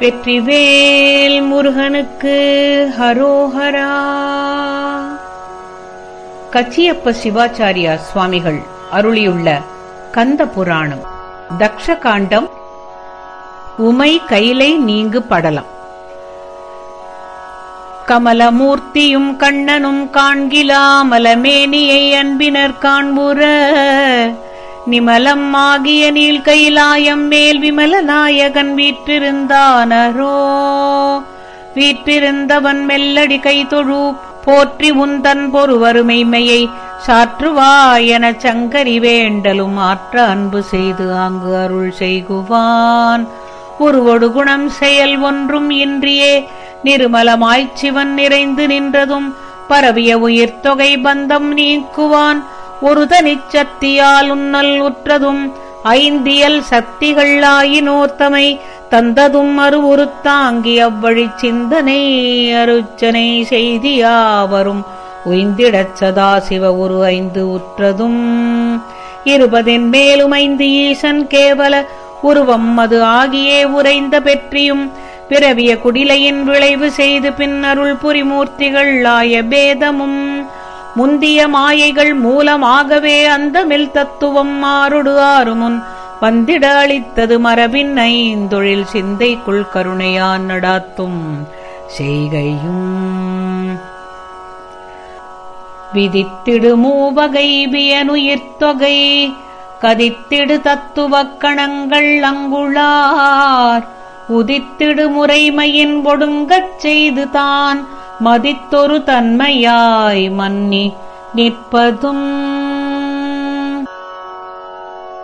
வெற்றிவேல் முருகனுக்கு ஹரோஹரா. கச்சியப்ப சிவாச்சாரியா சுவாமிகள் அருளியுள்ள கந்த புராணம். தக்ஷகாண்டம் உமை கைலை நீங்கு படலம். கமலமூர்த்தியும் கண்ணனும் காண்கிலாமலமேனியை அன்பினர் காண்புற நிமலம் ஆகிய நீல் கைலாயம் மேல் விமல நாயகன் வீற்றிருந்தானரோ? வீற்றிருந்தவன் மெல்லடி கை தொழு போற்றி உந்தன் பொறுவருமைமையை சாற்றுவாயெனச் சங்கரி வேண்டலும் ஆற்ற அன்பு செய்து அங்கு அருள் செய்குவான். ஒருவொடு குணம் செயல் ஒன்றும் இன்றியே நிருமலமாய்ச் சிவன் நிறைந்து நின்றதும் பரவிய உயிர்த்தொகை பந்தம் நீக்குவான். ஒரு தனிச்சத்தியால் உன்னல் உற்றதும் ஐந்தியல் சக்திகள் ஆயினோத்தமை தந்ததும் அருவுரு தாங்கி அவ்வழி சிந்தனை அருச்சனை செய்தியாவரும். உய்ந்திடச் சதாசிவ ஒரு ஐந்து உற்றதும். இருபதின் மேலும் ஐந்து ஈசன் கேவல உருவம் அது ஆகியே உறைந்த பெற்றியும் பிறவிய குடிலையின் விளைவு செய்து பின்னருள் புரிமூர்த்திகள் ஆய பேதமும். முந்திய மாயைகள் மூலமாகவே அந்த மில் தத்துவம் மாறுடு ஆறுமுன் வந்திட அளித்தது மரபின் ஐந்தொழில் சிந்தைக்குள் கருணையான் நடாத்தும் செய்கையும். விதித்திடு மூவகை தொகை கதித்திடு தத்துவக் கணங்கள் அங்குளார் உதித்திடு முறைமையின் ஒடுங்கச் செய்து தான் மதித்தொரு தன்மையாய் மன்னி நிற்பதும்.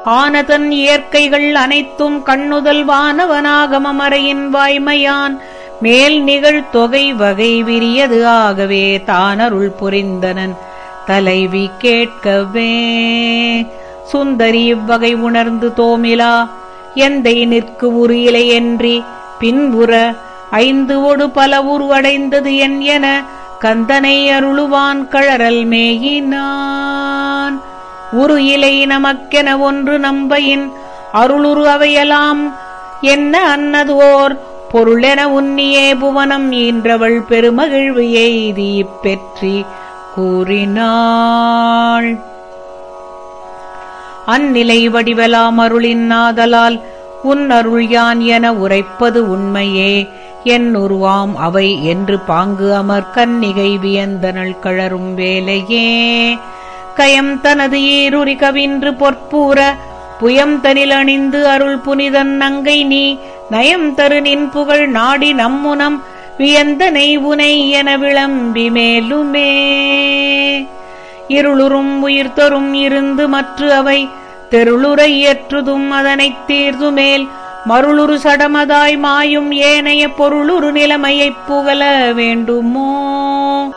ஆனதன் இயற்கைகள் அனைத்தும் கண்ணுதல் வானவனாகமறையின் வாய்மையான். மேல் நிகழ் தொகை வகை விரியது ஆகவே தானருள் புரிந்தனன். தலைவி கேட்கவே சுந்தரி இவ்வகை உணர்ந்து தோமிலா? எந்தை நிற்கு உரு இலையன்றி? பின்புற ஐந்து ஒடு பல உருவடைந்தது என் என கந்தனை அருளுவான் கழறல் மேயினான். உரு இலை நமக்கென ஒன்று நம்பையின் அருளுரு அவையலாம். என்ன அன்னது ஓர் பொருளென உன்னியே புவனம் ஈன்றவள் பெருமகிழ்வு எய்தி பெற்றி கூறினாள். அந்நிலை வடிவலாம் அருளின் நாதலால் உன் அருள் யான் என உரைப்பது உண்மையே. என் உருவாம் அவை என்று பாங்கு அமர் கன்னிகை வியந்தனள் கழரும் வேலையே. கயம் தனது ஈருரி கவின்று பொற்பூர புயம் தனில் அணிந்து அருள் புனிதன் நங்கை நீ நயம் தரு நின் புகழ் நாடி நம்முனம் வியந்தனை உனை என விளம்பி மேலுமே. இருளுறும் உயிர்த்தொரும் இருந்து மற்ற அவை தெருளுரை ஏற்றுதும் அதனைத் தீர்துமேல் மருளுரு சடமதாய் மாயும் ஏனைய பொருளுரு நிலைமையைப் புகழ வேண்டுமோ?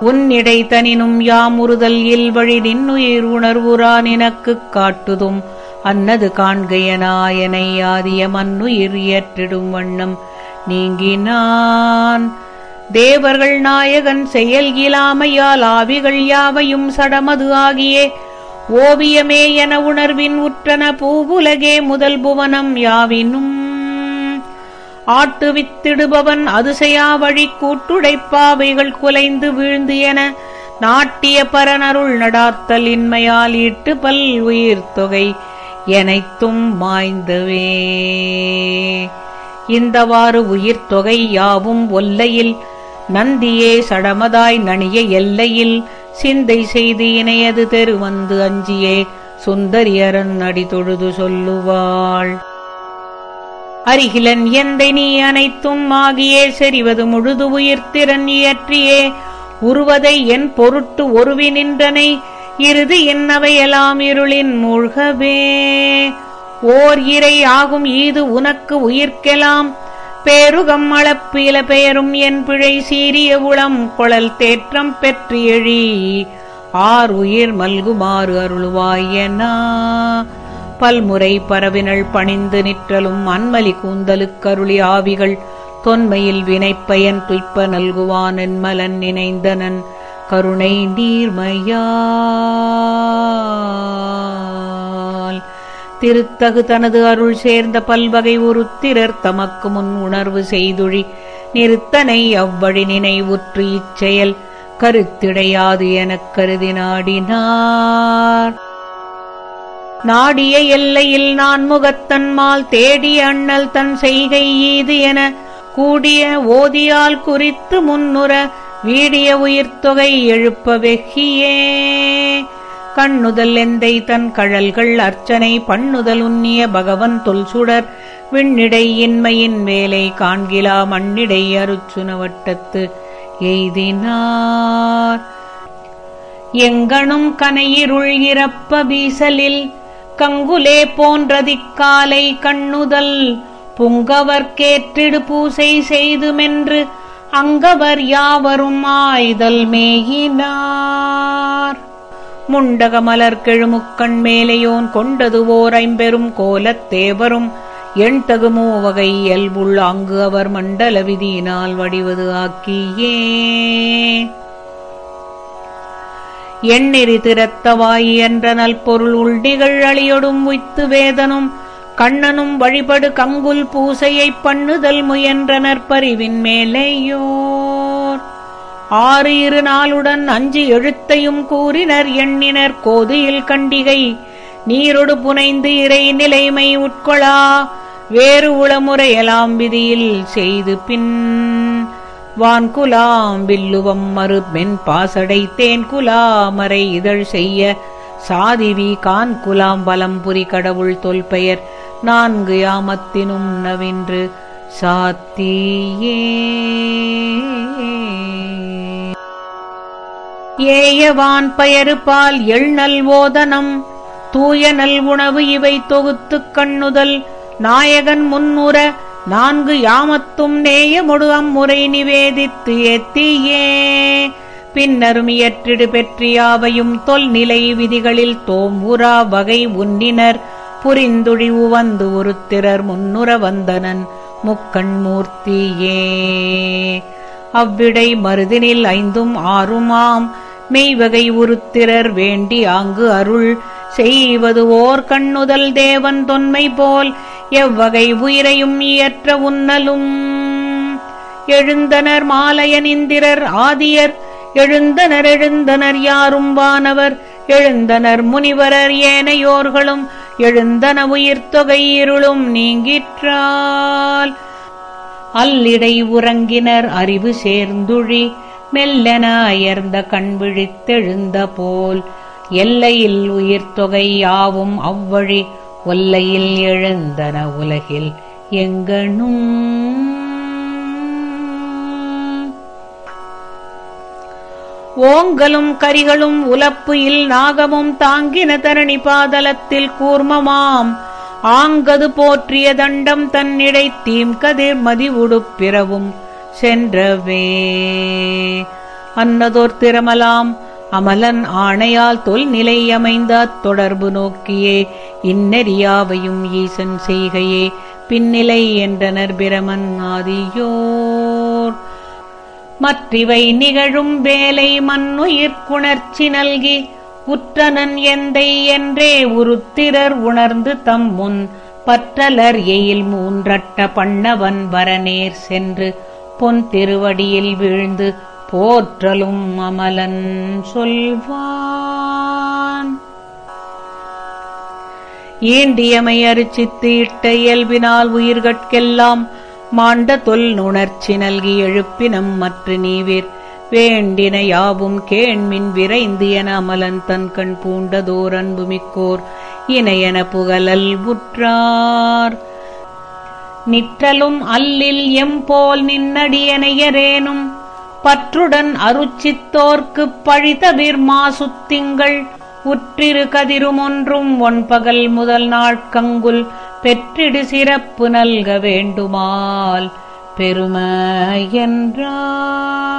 உன்னிடை தனினும் யாமுறுதல் இல்வழி நின்னுயிர் உணர்வுரா நினக்குக் காட்டுதும். அன்னது காண்கையனாயனை ஆதிய மன்னுயிர் இயற்றிடும் வண்ணம். நீங்கினான். தேவர்கள் நாயகன் செயல் இலாமையால் ஆவிகள் யாவையும் சடமது ஆகியே. ஓவியமே என உணர்வின் உற்றன பூவுலகே முதல் புவனம் யாவினும். ஆட்டுவித்திடுபவன் அதிசயா வழி கூட்டுடைப்பாவைகள் குலைந்து வீழ்ந்து என நாட்டிய பரனருள் நடாத்தல் இன்மையால் ஈட்டு பல் உயிர் தொகை எனைத்தும் மாய்ந்தவே. இந்தவாறு உயிர் தொகை யாவும் ஒல்லையில் நந்தியே சடமதாய் நணிய எல்லையில் சிந்தை செய்து இணையது தெரு வந்து அஞ்சியே சுந்தரியரன் அடி தொழுது சொல்லுவாள். அரிகிலன் எந்தை நீ அனைத்தும் ஆகியே செறிவது முழுது உயிர்த்திறன் இயற்றியே உருவதை என் பொருட்டு ஒருவி நின்றனை இறுதி என்னவையெல்லாம் இருளின் மூழ்கவே? ஓர் இறை ஆகும் ஈது உனக்கு உயிர்க்கெலாம் பேருகம் அளப்பில பெயரும் என் பிழை சீரிய உளம் குழல் தேற்றம் பெற்று எழி. ஆர் உயிர் மல்குமாறு அருளுவாயனா பல்முறை பரவினள் பணிந்து நிற்றலும் அன்மலி கூந்தலுக்கருளி ஆவிகள். தொன்மையில் வினைப்பயன் துய்ப்ப நல்குவான் என்மலன் நினைந்தனன். கருணை நீர்மையா. திருத்தகு தனது அருள் சேர்ந்த பல்வகை உருத்திரர் தமக்கு முன் உணர்வு செய்துழி நிறுத்தனை அவ்வழி நினைவுற்று இச்செயல் கருத்திடையாது எனக் கருதி நாடினார். நாடிய எல்லையில் நான் முகத்தன்மால் தேடிய அண்ணல் தன் செய்கை ஈது என கூடிய ஓதியால் குறித்து முன்னுற வீடிய உயிர்த்தொகை எழுப்ப வெகியே. கண்ணுதல் எந்தை தன் கழல்கள் அர்ச்சனை பண்ணுதல் உன்னிய பகவன் தொல்சுடர் விண்ணிடை இன்மையின் வேலை காண்கிலா மண்ணிடை அருச்சுன வட்டத்து எய்தினார். எங்கனும் கனையிருள் இறப்ப வீசலில் கங்குலே போன்றதிக்காலை கண்ணுதல். புங்கவர்க்கேற்றிடு பூசை செய்துமென்று அங்கவர் யாவரும் ஆய்தல் மேயினார். முண்டக மலர் கெழுமுக்கண் மேலையோன் கொண்டது ஓர் ஐம்பெரும் கோலத் தேவரும் எண்தகுமோ வகை இயல்புள் அங்கு அவர் மண்டல விதியினால் வடிவது ஆக்கியே. எண்ணெறி திறத்தவாய் என்ற நல்பொருள் உள்டிகள் அழியொடும் உய்த்து வேதனும் கண்ணனும் வழிபடு கங்குல் பூசையைப் பண்ணுதல் முயன்ற நற்பறிவின் மேலேயோ. ஆறு இரு நாளுடன் அஞ்சு எழுத்தையும் கூறினர் எண்ணினர் கோதியில் கண்டிகை. நீரொடு புனைந்து இறை நிலைமை உட்கொளா வேறு உளமுறையலாம் விதியில் செய்து பின். வான்குலாம் வில்லுவம் மறு மென் பாசடை தேன் குலாமரை இதழ் செய்ய. சாதிவி கான் குலாம் வலம்புரி கடவுள் தொல்பெயர் நான்கு யாமத்தினும் நவின்று சாத்தியே. ஏயவான் பயறுபால் எள்நல் ஓதனம். தூய நல் உணவு இவை தொகுத்துக் கண்ணுதல். நாயகன் முன்னுற நான்கு யாமத்தும் நேயமொடு அம்முறை நிவேதித்து ஏத்தியே பின்னரும் இயற்றிடு பெற்றியாவையும் தொல்நிலை விதிகளில் தோம்புரா வகை உன்னினர். புரிந்துழிவு வந்து ஒருத்திரர் முன்னுற வந்தனன். முக்கண் மூர்த்தியே. அவ்விடை மருதினில் ஐந்தும் ஆறுமாம். மெய்வகை உருத்திரர் வேண்டி ஆங்கு அருள் செய்வது ஓர் கண்ணுதல் தேவன் தொன்மை போல் எவ்வகை உயிரையும் இயற்ற உன்னலும். எழுந்தனர் மாலையனிந்திரர் ஆதியர் எழுந்தனர் எழுந்தனர் யாரும் வானவர் எழுந்தனர் முனிவரர் ஏனையோர்களும் எழுந்தன உயிர்த்தொகை இருளும் நீங்கிற்றால். அல்லிடை உறங்கினர் அறிவு சேர்ந்துழி மெல்லென அயர்ந்த கண் விழித்தெழுந்த போல் எல்லையில் உயிர்த்தொகை யாவும் அவ்வழி ஒல்லையில் எழுந்தன உலகில் எங்கனும் ஓங்கலும் கரிகளும் உலப்பு இல் நாகமும் தாங்கின தரணி பாதலத்தில் கூர்மமாம். ஆங்கது போற்றிய தண்டம் தன்னிடை தீம் கதிர் மதி உடுப்பிறவும் சென்றவே. அன்னதோர் திறமலாம் அமலன் ஆணையால் தொல்நிலை அமைந்த தொடர்பு நோக்கியே. இன்னறியாவையும் ஈசன் செய்கையே. பின்னிலை என்றனர் பிரமன் ஆதியோர். மற்றிவை நிகழும் வேலை மண்ணுயிர்க்குணர்ச்சி நல்கி. உற்றனன் எந்தை என்றே உருத்திரர் உணர்ந்து தம் முன் பற்றலர் எயில் மூன்றட்ட பண்ணவன் வரநேர் சென்று. பொன் திருவடியில் வீழ்ந்து போற்றலும் அமலன் சொல்வான். ஈண்டியமை அரிச்சித்து இட்ட இயல்பினால் உயிர்கட்கெல்லாம் மாண்ட தொல் நுணர்ச்சி நல்கி எழுப்பினம் மற்ற நீவிர். வேண்டின யாவும் கேண்மின் விரைந்து என அமலன் தன் கண் பூண்டதோர் அன்புமிக்கோர். இணையன புகழல் உற்றார். நிற்றலும் அல்லில் எம்போல் நின்னடியனையரேனும் பற்றுடன் அருச்சித்தோர்க்குப் பழிதவிர் மாசுத்திங்கள் உற்றிரு கதிருமொன்றும் ஒன்பகல் முதல் நாட்கங்குல் பெற்றிடு சிறப்பு நல்க வேண்டுமால். பெரும என்றார்.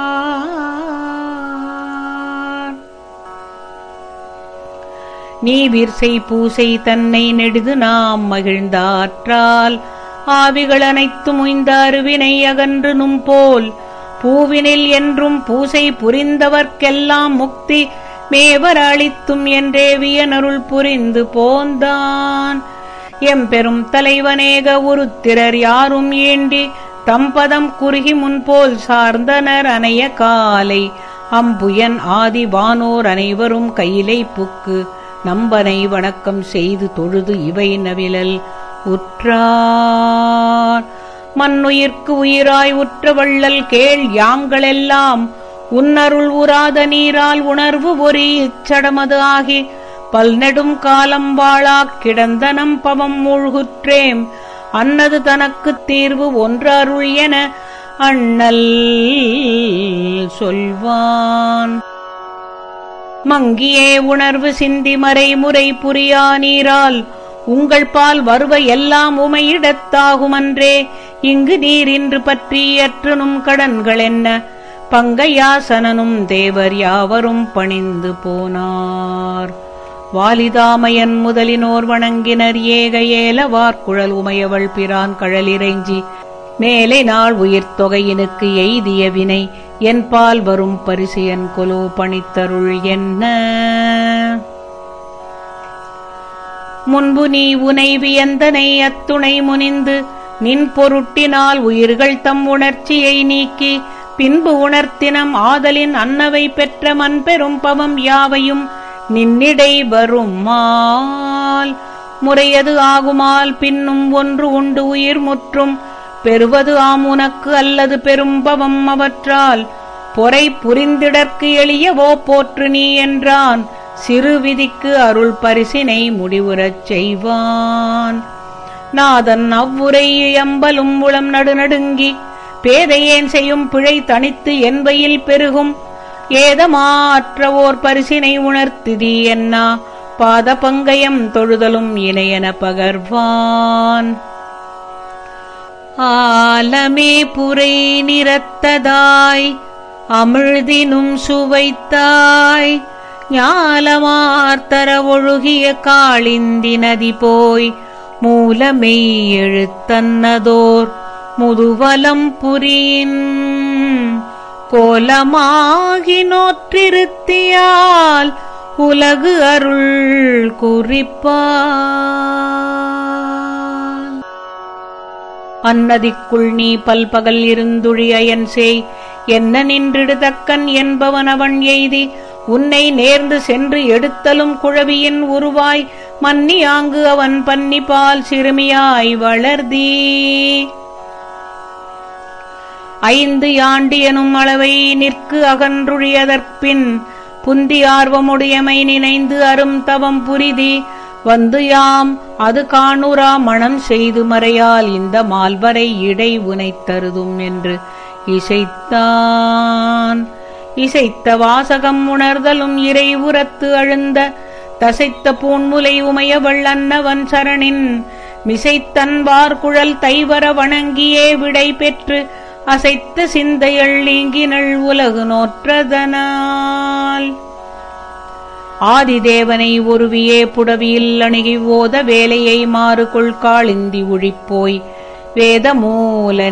நீவிர்சை பூசை தன்னை நெடுது நாம் மகிழ்ந்தாற்றால். ஆவிகள் அனைத்தும் உய்ந்த அருவினை அகன்று நும்போல். பூவினில் என்றும் பூசை புரிந்தவர்க்கெல்லாம் முக்தி மேவர் அளித்தும் என்றே வியனருள் புரிந்து போந்தான். எம்பெரும் தலைவனேக உருத்திரர் யாரும் ஏண்டி தம்பதம் குறுகி முன்போல் சார்ந்தனர் அணைய காலை. அம்புயன் ஆதி வானோர் அனைவரும் கையிலை புக்கு. நம்பனை வணக்கம் செய்து தொழுது இவை நவிழல். உற்றார். மண்ணுயிர்க்கு உயிராய் உற்ற வள்ளல் கேள் யாங்களெல்லாம் உன்னருள் உராத நீரால் உணர்வு ஒரி இச்சடமது ஆகி பல்நெடும் காலம் வாழாக் கிடந்தனம் பவம் மூழ்குற்றேம். அன்னது தனக்குத் தீர்வு ஒன்று அருள் என அண்ணல் சொல்வான். மங்கியே உணர்வு சிந்தி மறை முறை புரியா நீரால் உங்கள் பால் வருவ எல்லாம் உமையிடத்தாகுமன்றே இங்கு நீர் இன்று பற்றி அற்றனும் கடன்கள் என்ன? பங்கையாசனனும் தேவர் யாவரும் பணிந்து போனார். வாலிதாமையன் முதலினோர் வணங்கினர் ஏக ஏல வார்குழல் உமையவள் பிரான் கழலிறைஞ்சி மேலை நாள் உயிர்த்தொகையினுக்கு எய்திய வினை என் பால் வரும் பரிசு என் கொலோ பணித்தருள் என்ன? முன்பு நீ உனை வியந்தனை அத்துணை முனிந்து நின் பொருட்டினால் உயிர்கள் தம் உணர்ச்சியை நீக்கி பின்பு உணர்த்தினம் ஆதலின் அன்னவை பெற்ற மண் பெரும் பவம் யாவையும் நின்னிடை வருமால் முறையது ஆகுமால் பின்னும் ஒன்று உண்டு உயிர் முற்றும் பெறுவது ஆம் உனக்கு அல்லது பெரும்பவம் அவற்றால். பொறை புரிந்திடற்கு எளியவோ போற்று நீ என்றான். சிறு விதிக்கு அருள் பரிசினை முடிவுறச் செய்வான். நாதன் அவ்வுரை எம்பலும் உளம் நடுநடுங்கி பேதையேன் செய்யும் பிழை தனித்து என்பையில் பெருகும். ஏதமாற்றவோர் பரிசினை உணர்த்திதி என்னா பாத பங்கயம் தொழுதலும் இணையன பகர்வான். ஆலமே புரை நிறத்ததாய் அமிழ்தினும் சுவைத்தாய் ஞாலமார்த்தர ஒழுகிய காளிந்தி நதி போய் மூலமெய் எழுத்தன்னதோர் முதுவலம் புரியின். கோலமாகி நோற்றிருத்தியால் உலகு அருள் குறிப்பால் அன்னதிக்குள் நீ பல்பகல் இருந்துழி அயன் செய் என்ன நின்றிடுதக்கன் என்பவன் அவன் எய்தி உன்னை நேர்ந்து சென்று எடுத்தலும் குழவியின் உருவாய் மன்னியாங்கு அவன் பன்னிப்பால் சிறுமியாய் வளர்தீ. ஐந்து யாண்டியனும் அளவை நிற்கு அகன்றுழியதற்பின் புந்தி ஆர்வமுடையமை நினைந்து அரும் தவம் புரிதி வந்து யாம் அது காணுரா மணம் செய்து மறையால் இந்த மால்வரை இடை உனைத் தருதும் என்று இசைத்தான். இசைத்த வாசகம் உணர்தலும் இறை உரத்து அழுந்த தசைத்த பூண்முலை உமையவள் அன்னவன் சரணின் மிசைத்தன் குழல் தைவர வணங்கியே விடை பெற்று அசைத்த சிந்தையள் நீங்கினள் உலகு நோற்றதனால். ஆதிதேவனை ஒருவியே புடவியில் அணுகி ஓத வேலையை மாறு கொள்காளிந்தி ஒழிப்போய் வேத மூல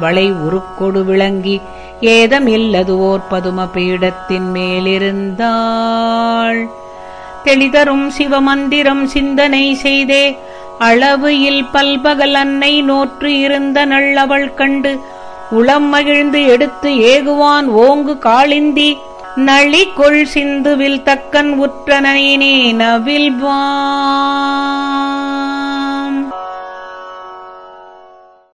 வளை உருக்கொடு விளங்கி ஏதமில்லது ஓர் பதும பீடத்தின் மேலிருந்தாள். தெளிதரும் சிவமந்திரம் சிந்தனை செய்தே அளவு இல் பல்பகல் அன்னை நோற்று இருந்த நள்ளவள் கண்டு உளம் மகிழ்ந்து எடுத்து ஏகுவான் ஓங்கு காளிந்தி நளிகொள் சிந்துவில் தக்கன் உற்றனே நவில்வான்.